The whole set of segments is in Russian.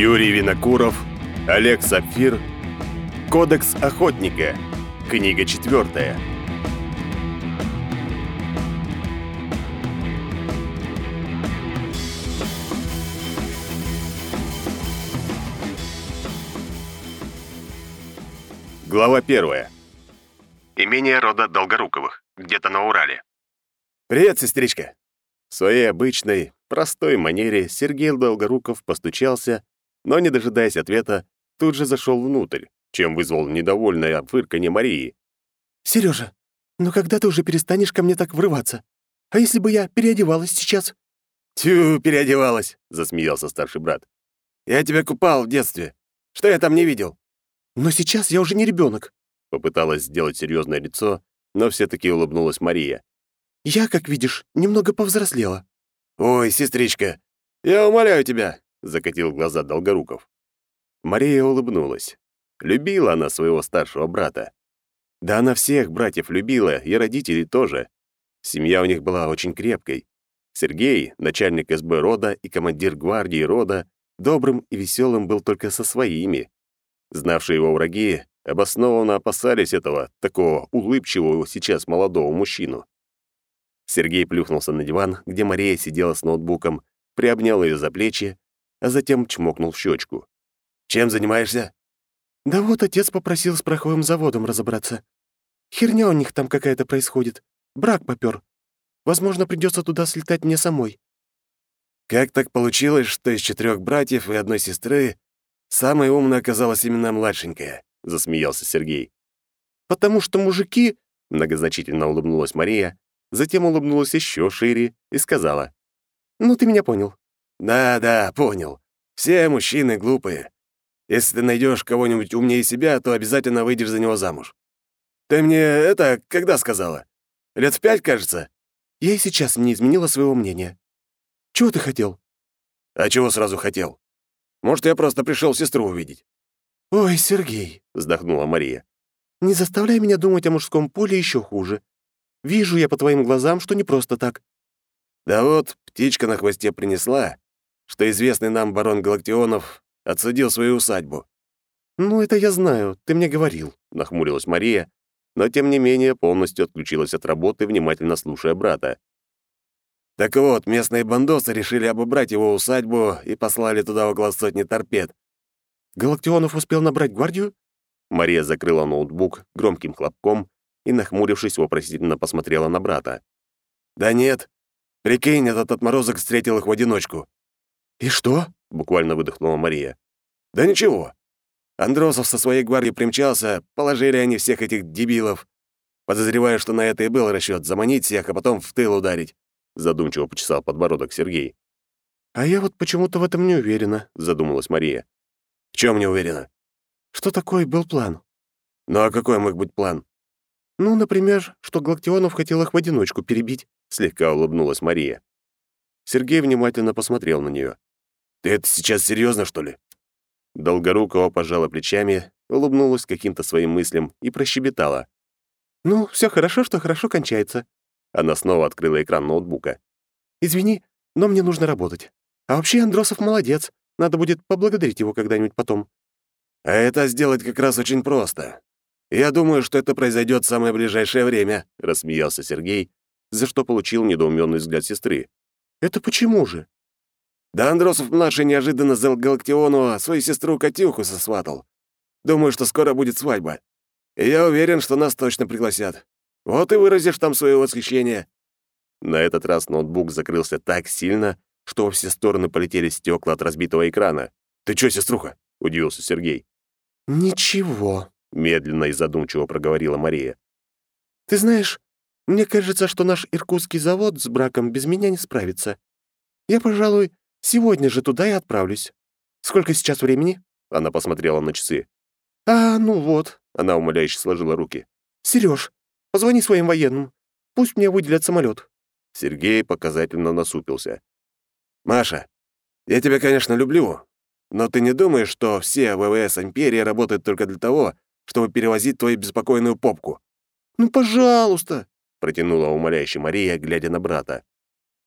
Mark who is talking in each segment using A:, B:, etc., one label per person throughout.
A: Юрий Винокуров, Олег Сапфир, Кодекс охотника. Книга четвертая. Глава первая. Имение рода Долгоруковых, где-то на Урале. «Привет, сестричка!» В своей обычной, простой манере Сергей Долгоруков постучался но, не дожидаясь ответа, тут же зашел внутрь, чем вызвал недовольное фырканье Марии.
B: «Серёжа, ну когда ты уже перестанешь ко мне так врываться? А если бы я переодевалась сейчас?»
A: «Тю, переодевалась!» — засмеялся старший брат. «Я тебя купал в детстве. Что я там не видел?»
B: «Но сейчас я уже не ребенок.
A: Попыталась сделать серьезное лицо, но все таки улыбнулась Мария.
B: «Я, как видишь, немного повзрослела».
A: «Ой, сестричка, я умоляю тебя, — закатил глаза Долгоруков. Мария улыбнулась. Любила она своего старшего брата. Да она всех братьев любила, и родителей тоже. Семья у них была очень крепкой. Сергей, начальник СБ рода и командир гвардии рода, добрым и веселым был только со своими. Знавшие его враги обоснованно опасались этого, такого улыбчивого сейчас молодого мужчину. Сергей плюхнулся на диван, где Мария сидела с ноутбуком, приобнял ее за плечи а затем чмокнул в щечку. «Чем занимаешься?»
B: «Да вот отец попросил с пороховым заводом разобраться. Херня у них там какая-то происходит. Брак попёр. Возможно, придется туда слетать мне самой».
A: «Как так получилось, что из четырех братьев и одной сестры самой умной оказалась именно младшенькая?» — засмеялся Сергей.
B: «Потому что мужики...»
A: — многозначительно улыбнулась Мария, затем улыбнулась еще шире и сказала.
B: «Ну, ты меня понял.
A: «Да-да, понял. Все мужчины глупые. Если ты найдешь кого-нибудь умнее себя, то обязательно выйдешь за него замуж. Ты мне это когда сказала? Лет в пять, кажется?»
B: «Я и сейчас не изменила своего мнения. Чего ты хотел?»
A: «А чего сразу хотел? Может, я просто пришел сестру увидеть?»
B: «Ой, Сергей», — вздохнула Мария, «не заставляй меня думать о мужском поле еще хуже. Вижу я по твоим глазам, что не просто так».
A: «Да вот, птичка на хвосте принесла, что известный нам барон Галактионов отсудил свою усадьбу.
B: «Ну, это я знаю, ты мне говорил», —
A: нахмурилась Мария, но, тем не менее, полностью отключилась от работы, внимательно слушая брата. Так вот, местные бандосы решили обобрать его усадьбу и послали туда около сотни торпед.
B: «Галактионов успел набрать гвардию?»
A: Мария закрыла ноутбук громким хлопком и, нахмурившись, вопросительно посмотрела на брата. «Да нет. Прикинь, этот отморозок встретил их в одиночку.
B: «И что?»
A: — буквально выдохнула Мария. «Да ничего. Андросов со своей гвардией примчался, положили они всех этих дебилов. Подозреваю, что на это и был расчет заманить всех, а потом в тыл ударить», — задумчиво почесал подбородок Сергей.
B: «А я вот почему-то в этом не уверена», — задумалась Мария.
A: «В чем не уверена?»
B: «Что такой был план?»
A: «Ну а какой мог быть план?»
B: «Ну, например, что Галактионов хотел их в одиночку перебить», — слегка улыбнулась Мария.
A: Сергей внимательно посмотрел на нее. Ты это сейчас серьезно, что ли?» Долгорукова пожала плечами, улыбнулась каким-то своим мыслям и прощебетала.
B: «Ну, все хорошо, что хорошо кончается».
A: Она снова открыла экран ноутбука.
B: «Извини, но мне нужно работать. А вообще Андросов молодец. Надо будет поблагодарить его когда-нибудь потом».
A: «А это сделать как раз очень просто. Я думаю, что это произойдет в самое ближайшее время», — рассмеялся Сергей, за что получил недоуменный взгляд сестры.
B: «Это почему же?»
A: Да Андросов-младший неожиданно за Галактиону свою сестру Катюху сосватал. Думаю, что скоро будет свадьба. И я уверен, что нас точно пригласят. Вот и выразишь там свое восхищение». На этот раз ноутбук закрылся так сильно, что во все стороны полетели стекла от разбитого экрана. «Ты чё, сеструха?» — удивился Сергей.
B: «Ничего», —
A: медленно и задумчиво проговорила Мария.
B: «Ты знаешь, мне кажется, что наш иркутский завод с браком без меня не справится. Я, пожалуй, Сегодня же туда и отправлюсь. Сколько сейчас времени?»
A: Она посмотрела на часы.
B: «А, ну вот», — она умоляюще сложила руки. «Серёж, позвони своим военным. Пусть мне выделят самолет.
A: Сергей показательно насупился. «Маша, я тебя, конечно, люблю, но ты не думаешь, что все ВВС Империи работают только для того, чтобы перевозить твою беспокойную попку?»
B: «Ну, пожалуйста!»
A: — протянула умоляющая Мария, глядя на брата.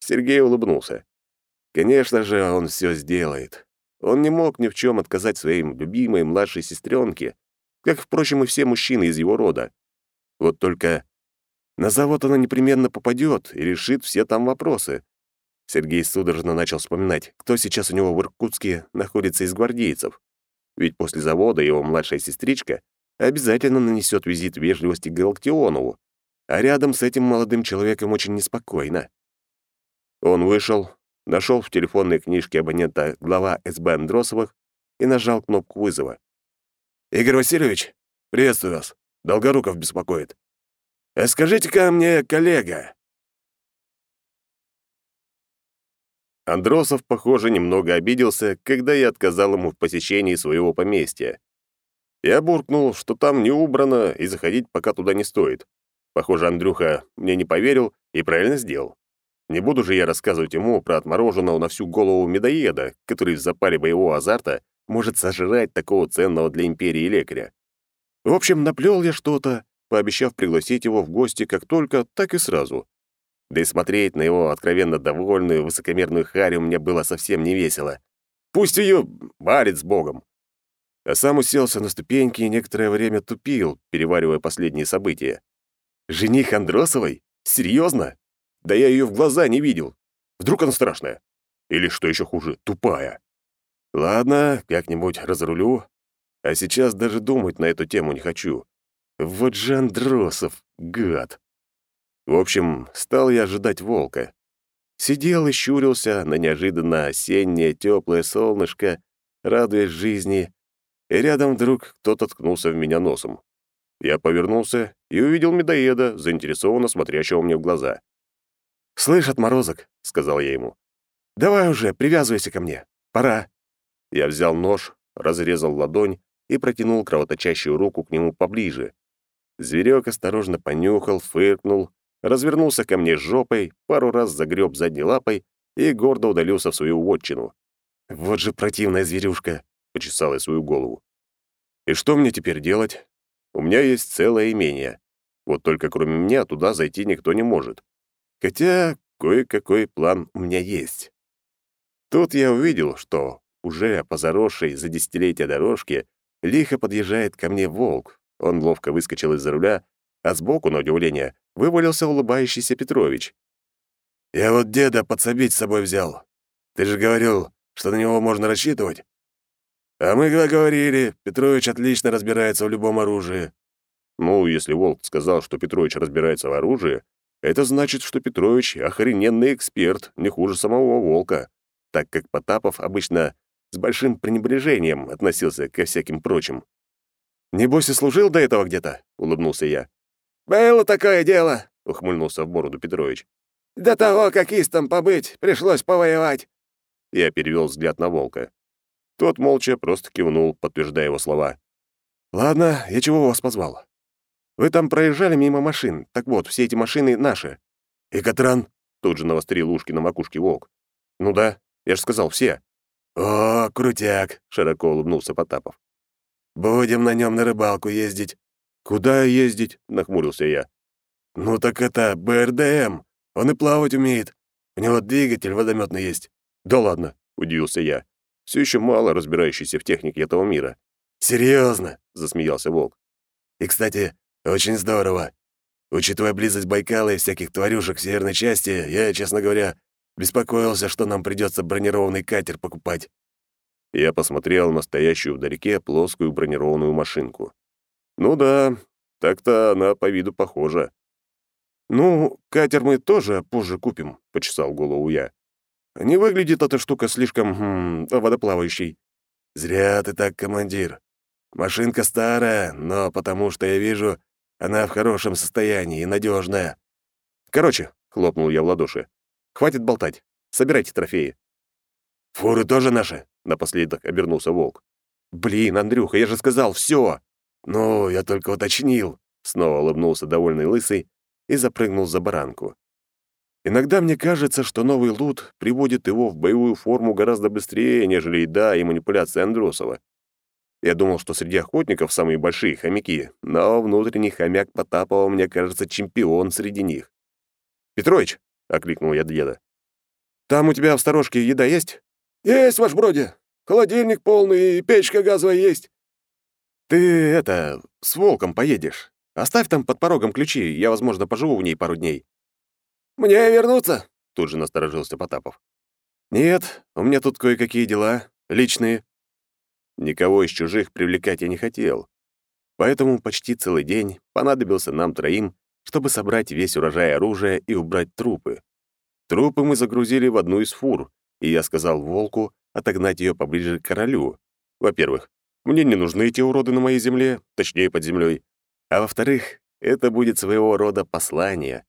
A: Сергей улыбнулся. Конечно же, он все сделает. он не мог ни в чем отказать своей любимой младшей сестренке, как, впрочем, и все мужчины из его рода. Вот только на завод она непременно попадет и решит все там вопросы. Сергей судорожно начал вспоминать, кто сейчас у него в Иркутске находится из гвардейцев. Ведь после завода его младшая сестричка обязательно нанесет визит вежливости к Галактионову, а рядом с этим молодым человеком очень неспокойно. Он вышел, нашел в телефонной книжке абонента глава СБ Андросовых и нажал кнопку вызова. «Игорь Васильевич, приветствую вас. Долгоруков беспокоит. А скажите-ка мне, коллега, Андросов, похоже, немного обиделся, когда я отказал ему в посещении своего поместья. Я буркнул, что там не убрано, и заходить пока туда не стоит. Похоже, Андрюха мне не поверил и правильно сделал. Не буду же я рассказывать ему про отмороженного на всю голову медоеда, который в запале боевого азарта может сожрать такого ценного для империи лекаря. В общем, наплел я что-то, пообещав пригласить его в гости как только, так и сразу. Да и смотреть на его откровенно довольную, высокомерную Харю мне было совсем не весело. Пусть ее варит с Богом. А сам уселся на ступеньки и некоторое время тупил, переваривая последние события. Жених Андросовой? Серьезно? Да я ее в глаза не видел. Вдруг она страшная? Или, что еще хуже, тупая? Ладно, как-нибудь разрулю. А сейчас даже думать на эту тему не хочу. Вот же Андросов, гад. В общем, стал я ожидать волка. Сидел и щурился на неожиданно осеннее теплое солнышко, радуясь жизни, и рядом вдруг кто-то ткнулся в меня носом. Я повернулся и увидел медоеда, заинтересованно смотрящего мне в глаза. «Слышь, отморозок», — сказал я ему, — «давай уже, привязывайся ко мне. Пора». Я взял нож, разрезал ладонь и протянул кровоточащую руку к нему поближе. Зверек осторожно понюхал, фыркнул развернулся ко мне жопой, пару раз загреб задней лапой и гордо удалился в свою вотчину. «Вот же противная зверюшка!» — почесал я свою голову. «И что мне теперь делать? У меня есть целое имение. Вот только кроме меня туда зайти никто не может. Хотя кое-какой план у меня есть». Тут я увидел, что уже по заросшей за десятилетия дорожке лихо подъезжает ко мне волк. Он ловко выскочил из-за руля, а сбоку, на удивление, вывалился улыбающийся Петрович. «Я вот деда подсобить с собой взял. Ты же говорил, что на него можно рассчитывать?» «А мы говорили, Петрович отлично разбирается в любом оружии». Ну, если Волк сказал, что Петрович разбирается в оружии, это значит, что Петрович — охрененный эксперт, не хуже самого Волка, так как Потапов обычно с большим пренебрежением относился ко всяким прочим. «Небось и служил до этого где-то?» — улыбнулся я. «Было такое дело», — ухмыльнулся в бороду Петрович. «До того, как истом побыть, пришлось повоевать». Я перевел взгляд на волка. Тот молча просто кивнул, подтверждая его слова. «Ладно, я чего вас позвал? Вы там проезжали мимо машин. Так вот, все эти машины наши». «И Катран?» — тут же навострил ушки на макушке волк. «Ну да, я же сказал, все». «О, крутяк!» — широко улыбнулся Потапов. «Будем на нем на рыбалку ездить. «Куда ездить?» — нахмурился я. «Ну так это БРДМ. Он и плавать умеет. У него двигатель водометный есть». «Да ладно», — удивился я, все еще мало разбирающийся в технике этого мира. «Серьезно?» — засмеялся Волк. «И, кстати, очень здорово. Учитывая близость Байкала и всяких тварюшек в северной части, я, честно говоря, беспокоился, что нам придется бронированный катер покупать». Я посмотрел на стоящую вдалеке плоскую бронированную машинку. Ну да, так-то она по виду похожа. Ну, катер мы тоже позже купим, почесал голову я. Не выглядит эта штука слишком хм, водоплавающей. Зря ты так, командир. Машинка старая, но потому что я вижу, она в хорошем состоянии и надежная. Короче, хлопнул я в ладоши. Хватит болтать. Собирайте трофеи. Фуры тоже наши, напоследок обернулся волк. Блин, Андрюха, я же сказал, все. «Ну, я только уточнил», — снова улыбнулся довольный лысый и запрыгнул за баранку. Иногда мне кажется, что новый лут приводит его в боевую форму гораздо быстрее, нежели еда и манипуляции Андросова. Я думал, что среди охотников самые большие хомяки, но внутренний хомяк Потапова, мне кажется, чемпион среди них. «Петрович!» — окликнул я деда. «Там у тебя в сторожке еда есть?» «Есть, ваш броди!» Холодильник полный и печка газовая есть». «Ты, это, с волком поедешь. Оставь там под порогом ключи, я, возможно, поживу в ней пару дней». «Мне вернуться?» — тут же насторожился Потапов. «Нет, у меня тут кое-какие дела, личные». Никого из чужих привлекать я не хотел, поэтому почти целый день понадобился нам троим, чтобы собрать весь урожай оружия и убрать трупы. Трупы мы загрузили в одну из фур, и я сказал волку отогнать ее поближе к королю. Во-первых, мне не нужны эти уроды на моей земле, точнее, под землей. А во-вторых, это будет своего рода послание.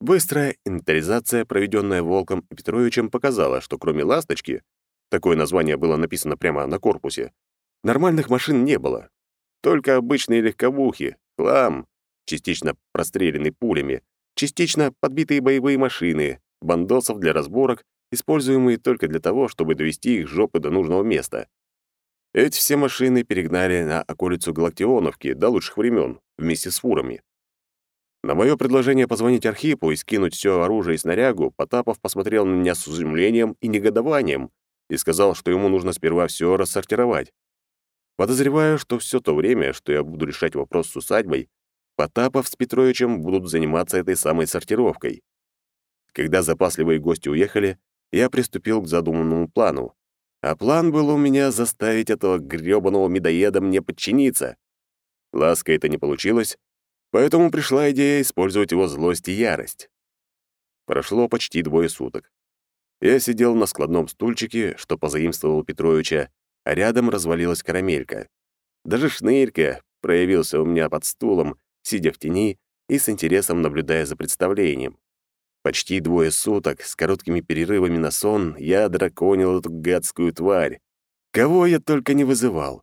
A: Быстрая инвентаризация, проведенная Волком и Петровичем, показала, что кроме «Ласточки», такое название было написано прямо на корпусе, нормальных машин не было. Только обычные легковухи, хлам, частично простреленный пулями, частично подбитые боевые машины, бандосов для разборок, используемые только для того, чтобы довести их жопы до нужного места. Эти все машины перегнали на околицу Галактионовки до лучших времен вместе с фурами. На мое предложение позвонить Архипу и скинуть все оружие и снарягу, Потапов посмотрел на меня с изумлением и негодованием и сказал, что ему нужно сперва все рассортировать. Подозреваю, что все то время, что я буду решать вопрос с усадьбой, Потапов с Петровичем будут заниматься этой самой сортировкой. Когда запасливые гости уехали, я приступил к задуманному плану. А план был у меня заставить этого грёбаного медоеда мне подчиниться. Ласка это не получилось, поэтому пришла идея использовать его злость и ярость. Прошло почти двое суток. Я сидел на складном стульчике, что позаимствовал Петровича, а рядом развалилась карамелька. Даже шнырька проявился у меня под стулом, сидя в тени и с интересом наблюдая за представлением. Почти двое суток с короткими перерывами на сон я драконил эту гадскую тварь. Кого я только не вызывал.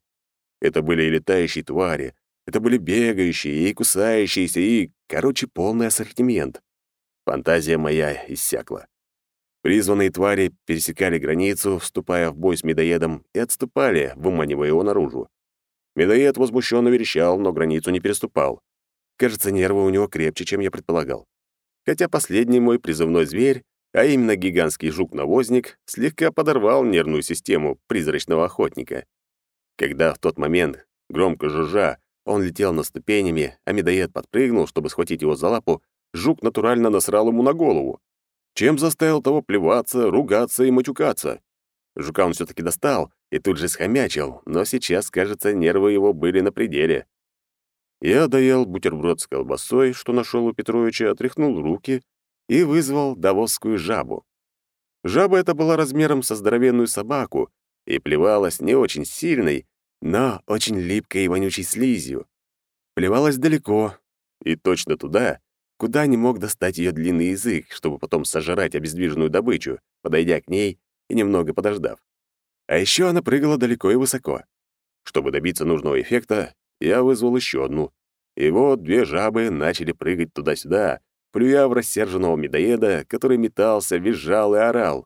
A: Это были и летающие твари, это были бегающие и кусающиеся, и, короче, полный ассортимент. Фантазия моя иссякла. Призванные твари пересекали границу, вступая в бой с медоедом, и отступали, выманивая его наружу. Медоед возмущенно верещал, но границу не переступал. Кажется, нервы у него крепче, чем я предполагал хотя последний мой призывной зверь, а именно гигантский жук-навозник, слегка подорвал нервную систему призрачного охотника. Когда в тот момент, громко жужжа, он летел на ступенями, а медоед подпрыгнул, чтобы схватить его за лапу, жук натурально насрал ему на голову, чем заставил того плеваться, ругаться и матюкаться. Жука он все таки достал и тут же схомячил, но сейчас, кажется, нервы его были на пределе. Я доел бутерброд с колбасой, что нашел у Петровича, отряхнул руки и вызвал давосскую жабу. Жаба эта была размером со здоровенную собаку и плевалась не очень сильной, но очень липкой и вонючей слизью. Плевалась далеко и точно туда, куда не мог достать ее длинный язык, чтобы потом сожрать обездвиженную добычу, подойдя к ней и немного подождав. А еще она прыгала далеко и высоко. Чтобы добиться нужного эффекта, я вызвал еще одну. И вот две жабы начали прыгать туда-сюда, плюя в рассерженного медоеда, который метался, визжал и орал.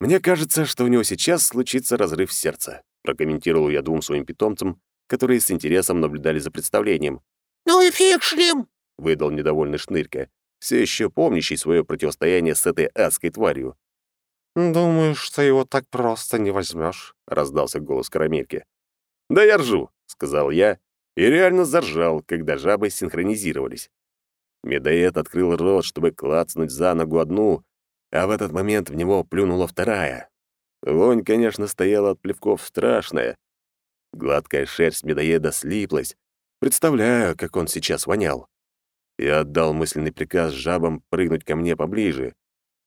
A: «Мне кажется, что у него сейчас случится разрыв сердца», прокомментировал я двум своим питомцам, которые с интересом наблюдали за представлением.
C: «Ну и фиг шлем!»
A: — выдал недовольный Шнырька, все еще помнящий свое противостояние с этой адской тварью.
B: «Думаю, что его так просто не возьмешь», — раздался голос Карамельки.
A: «Да я ржу», — сказал я, и реально заржал, когда жабы синхронизировались. Медоед открыл рот, чтобы клацнуть за ногу одну, а в этот момент в него плюнула вторая. Вонь, конечно, стояла от плевков страшная. Гладкая шерсть медоеда слиплась. Представляю, как он сейчас вонял. Я отдал мысленный приказ жабам прыгнуть ко мне поближе.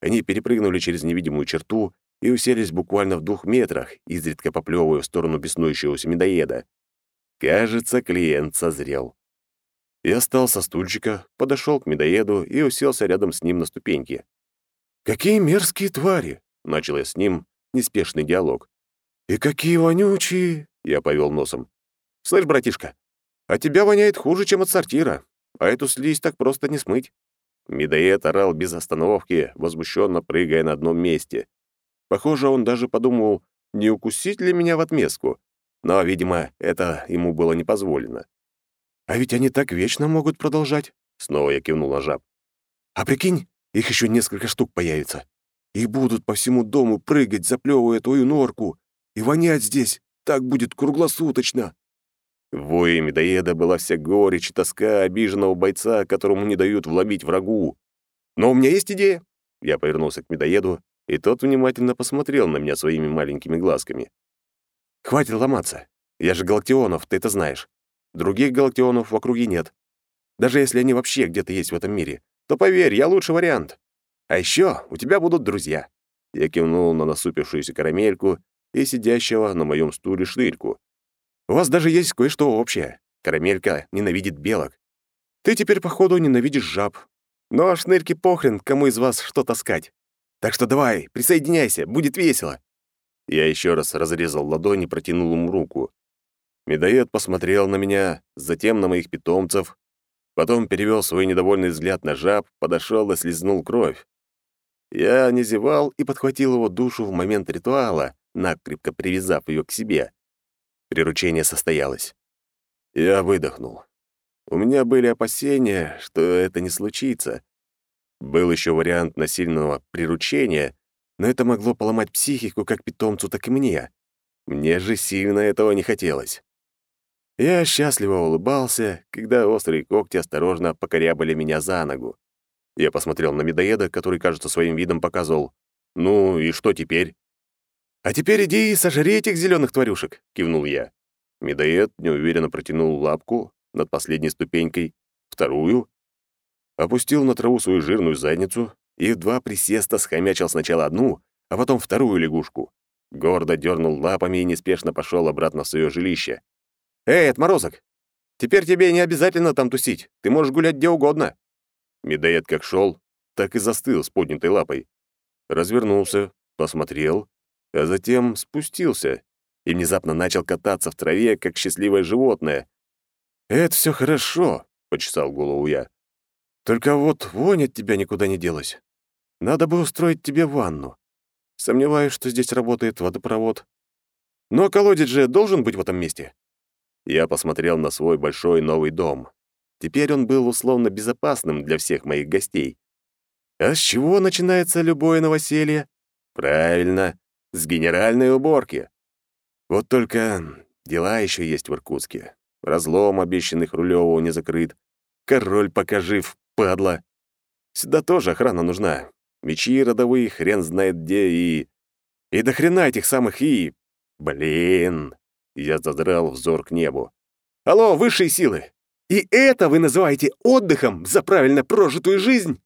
A: Они перепрыгнули через невидимую черту и уселись буквально в двух метрах, изредка поплевывая в сторону беснующегося медоеда. Кажется, клиент созрел. Я встал со стульчика, подошел к медоеду и уселся рядом с ним на ступеньке.
B: «Какие мерзкие твари!» — начал я с ним неспешный диалог. «И какие вонючие!» — я повел носом. «Слышь, братишка, а тебя воняет хуже, чем от сортира, а эту слизь так просто не смыть».
A: Медоед орал без остановки, возмущенно прыгая на одном месте. Похоже, он даже подумал, не укусить ли меня в отместку. Но, видимо, это ему было не позволено.
B: «А ведь они так вечно могут продолжать», — снова я кивнул на жаб. «А прикинь, их еще несколько штук появится. И будут по всему дому прыгать, заплевывая твою норку. И вонять здесь так будет круглосуточно.
A: В вое медоеда была вся горечь и тоска обиженного бойца, которому не дают вломить врагу. «Но у меня есть идея!» Я повернулся к медоеду, и тот внимательно посмотрел на меня своими маленькими глазками. «Хватит ломаться. Я же галактионов, ты это знаешь. Других галактионов в округе нет. Даже если они вообще где-то есть в этом мире, то поверь, я лучший вариант. А еще у тебя будут друзья». Я кивнул на насупившуюся карамельку и сидящего на моем стуле шнырьку. У вас даже есть кое-что общее. Карамелька ненавидит белок. Ты теперь, походу, ненавидишь жаб. Ну а шнырьке похрен, кому из вас что таскать. Так что давай, присоединяйся, будет весело». Я еще раз разрезал ладонь и протянул ему руку. Медоед посмотрел на меня, затем на моих питомцев, потом перевел свой недовольный взгляд на жаб, подошел и слезнул кровь. Я не зевал и подхватил его душу в момент ритуала, накрепко привязав ее к себе. Приручение состоялось. Я выдохнул. У меня были опасения, что это не случится. Был еще вариант насильного приручения, но это могло поломать психику как питомцу, так и мне. Мне же сильно этого не хотелось. Я счастливо улыбался, когда острые когти осторожно покорябали меня за ногу. Я посмотрел на медоеда, который, кажется, своим видом показывал. «Ну и что теперь?» «А теперь иди и сожри этих зеленых тварюшек», — кивнул я. Медоед неуверенно протянул лапку над последней ступенькой, вторую, опустил на траву свою жирную задницу и в два присеста схомячил сначала одну, а потом вторую лягушку. Гордо дернул лапами и неспешно пошел обратно в свое жилище. «Эй, отморозок! Теперь тебе не обязательно там тусить, ты можешь гулять где угодно». Медоед как шел, так и застыл с поднятой лапой. Развернулся, посмотрел а затем спустился и внезапно начал кататься в траве, как счастливое животное. «Это все хорошо», — почесал голову я. «Только вот вонь от тебя никуда не делась. Надо бы устроить тебе ванну. Сомневаюсь, что здесь работает водопровод. Но колодец же должен быть в этом месте». Я посмотрел на свой большой новый дом. Теперь он был условно безопасным для всех моих гостей. А с чего начинается любое новоселье? Правильно, с генеральной уборки. Вот только дела еще есть в Иркутске. Разлом, обещанный Хрулёву, не закрыт. Король пока жив, падла. Сюда тоже охрана нужна. Мечи родовые, хрен знает где, и... И до хрена этих самых и... Блин. Я задрал взор к небу. Алло, высшие силы! И это вы называете отдыхом за правильно прожитую жизнь?